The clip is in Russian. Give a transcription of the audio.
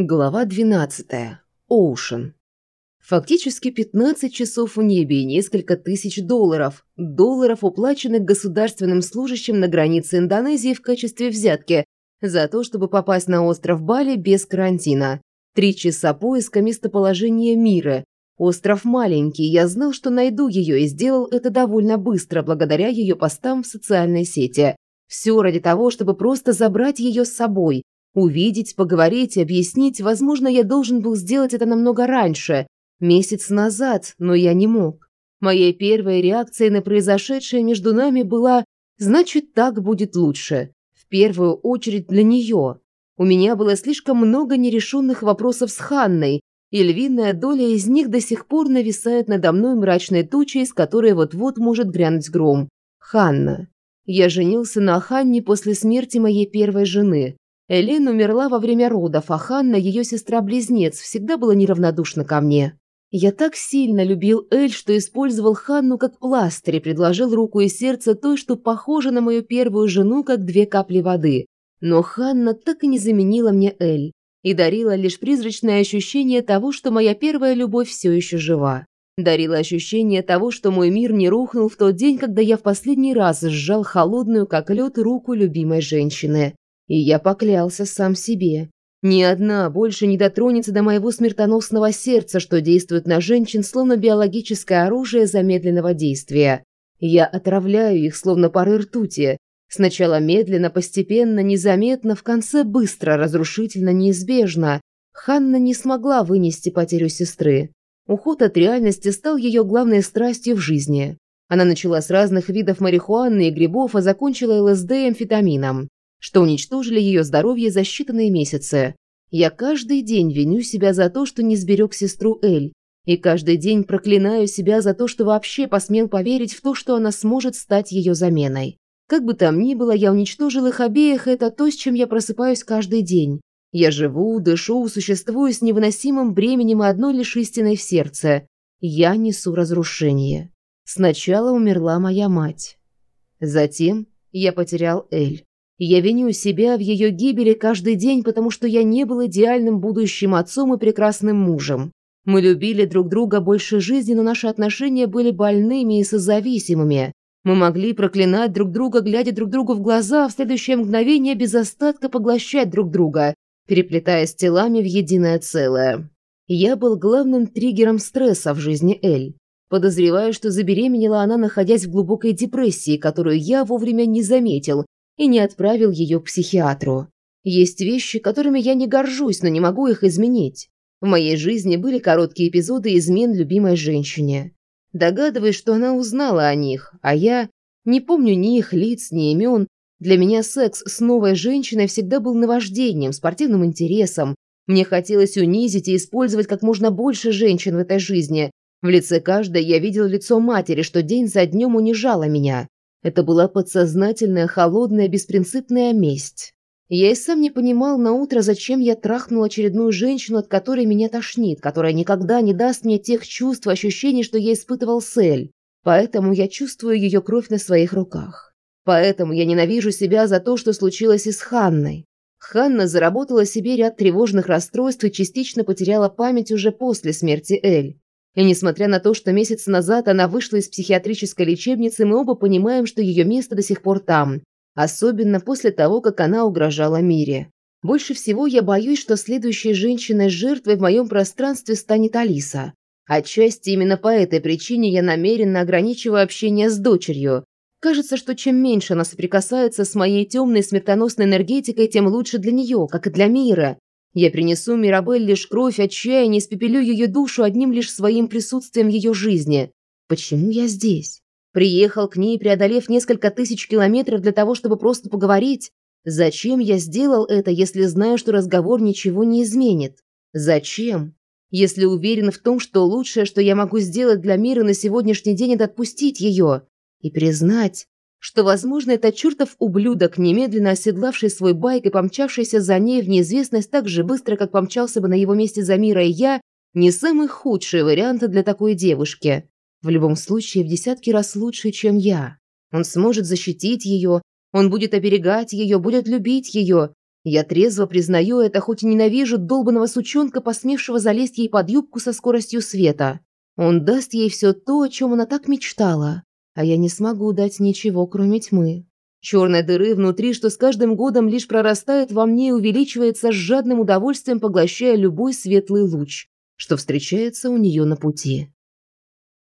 Глава 12. Оушен. Фактически 15 часов в небе и несколько тысяч долларов. Долларов, уплаченных государственным служащим на границе Индонезии в качестве взятки за то, чтобы попасть на остров Бали без карантина. Три часа поиска местоположения мира. Остров маленький, я знал, что найду ее и сделал это довольно быстро, благодаря ее постам в социальной сети. Все ради того, чтобы просто забрать ее с собой – Увидеть, поговорить, объяснить, возможно, я должен был сделать это намного раньше, месяц назад, но я не мог. Моей первой реакцией на произошедшее между нами была «значит, так будет лучше». В первую очередь для нее. У меня было слишком много нерешенных вопросов с Ханной, и львиная доля из них до сих пор нависает надо мной мрачной тучей, из которой вот-вот может грянуть гром. Ханна. Я женился на Ханне после смерти моей первой жены. Элен умерла во время родов, а Ханна, ее сестра-близнец, всегда была неравнодушна ко мне. Я так сильно любил Эль, что использовал Ханну как пластырь и предложил руку и сердце той, что похожа на мою первую жену, как две капли воды. Но Ханна так и не заменила мне Эль и дарила лишь призрачное ощущение того, что моя первая любовь все еще жива. Дарила ощущение того, что мой мир не рухнул в тот день, когда я в последний раз сжал холодную, как лед, руку любимой женщины. И я поклялся сам себе. Ни одна больше не дотронется до моего смертоносного сердца, что действует на женщин словно биологическое оружие замедленного действия. Я отравляю их словно пары ртути. Сначала медленно, постепенно, незаметно, в конце быстро, разрушительно, неизбежно. Ханна не смогла вынести потерю сестры. Уход от реальности стал ее главной страстью в жизни. Она начала с разных видов марихуаны и грибов, а закончила ЛСД и амфетамином что уничтожили ее здоровье за считанные месяцы. Я каждый день виню себя за то, что не сберег сестру Эль, и каждый день проклинаю себя за то, что вообще посмел поверить в то, что она сможет стать ее заменой. Как бы там ни было, я уничтожил их обеих, это то, с чем я просыпаюсь каждый день. Я живу, дышу, существую с невыносимым бременем одной лишь истиной в сердце. Я несу разрушение. Сначала умерла моя мать. Затем я потерял Эль. Я виню себя в ее гибели каждый день, потому что я не был идеальным будущим отцом и прекрасным мужем. Мы любили друг друга больше жизни, но наши отношения были больными и созависимыми. Мы могли проклинать друг друга, глядя друг другу в глаза, а в следующее мгновение без остатка поглощать друг друга, переплетаясь телами в единое целое. Я был главным триггером стресса в жизни Эль. Подозреваю, что забеременела она, находясь в глубокой депрессии, которую я вовремя не заметил и не отправил ее к психиатру. Есть вещи, которыми я не горжусь, но не могу их изменить. В моей жизни были короткие эпизоды измен любимой женщине. Догадываюсь, что она узнала о них, а я не помню ни их лиц, ни имен. Для меня секс с новой женщиной всегда был наваждением, спортивным интересом. Мне хотелось унизить и использовать как можно больше женщин в этой жизни. В лице каждой я видел лицо матери, что день за днем унижала меня. Это была подсознательная, холодная, беспринципная месть. Я и сам не понимал на утро, зачем я трахнул очередную женщину, от которой меня тошнит, которая никогда не даст мне тех чувств ощущений, что я испытывал с Эль. Поэтому я чувствую ее кровь на своих руках. Поэтому я ненавижу себя за то, что случилось и с Ханной. Ханна заработала себе ряд тревожных расстройств и частично потеряла память уже после смерти Эль. И несмотря на то, что месяц назад она вышла из психиатрической лечебницы, мы оба понимаем, что ее место до сих пор там. Особенно после того, как она угрожала Мире. Больше всего я боюсь, что следующей женщиной-жертвой в моем пространстве станет Алиса. Отчасти именно по этой причине я намеренно ограничиваю общение с дочерью. Кажется, что чем меньше она соприкасается с моей темной смертоносной энергетикой, тем лучше для нее, как и для мира. Я принесу Мирабель лишь кровь, отчаяние, испепелю ее душу одним лишь своим присутствием ее жизни. Почему я здесь? Приехал к ней, преодолев несколько тысяч километров для того, чтобы просто поговорить? Зачем я сделал это, если знаю, что разговор ничего не изменит? Зачем? Если уверен в том, что лучшее, что я могу сделать для мира на сегодняшний день, это отпустить ее и признать, что, возможно, этот чертов ублюдок, немедленно оседлавший свой байк и помчавшийся за ней в неизвестность так же быстро, как помчался бы на его месте за Мира и я, не самый худший вариант для такой девушки. В любом случае, в десятки раз лучше, чем я. Он сможет защитить ее, он будет оберегать ее, будет любить ее. Я трезво признаю это, хоть и ненавижу долбанного сучонка, посмевшего залезть ей под юбку со скоростью света. Он даст ей все то, о чем она так мечтала, а я не смогу дать ничего, кроме тьмы. Черной дыры внутри, что с каждым годом лишь прорастает во мне и увеличивается с жадным удовольствием, поглощая любой светлый луч, что встречается у нее на пути.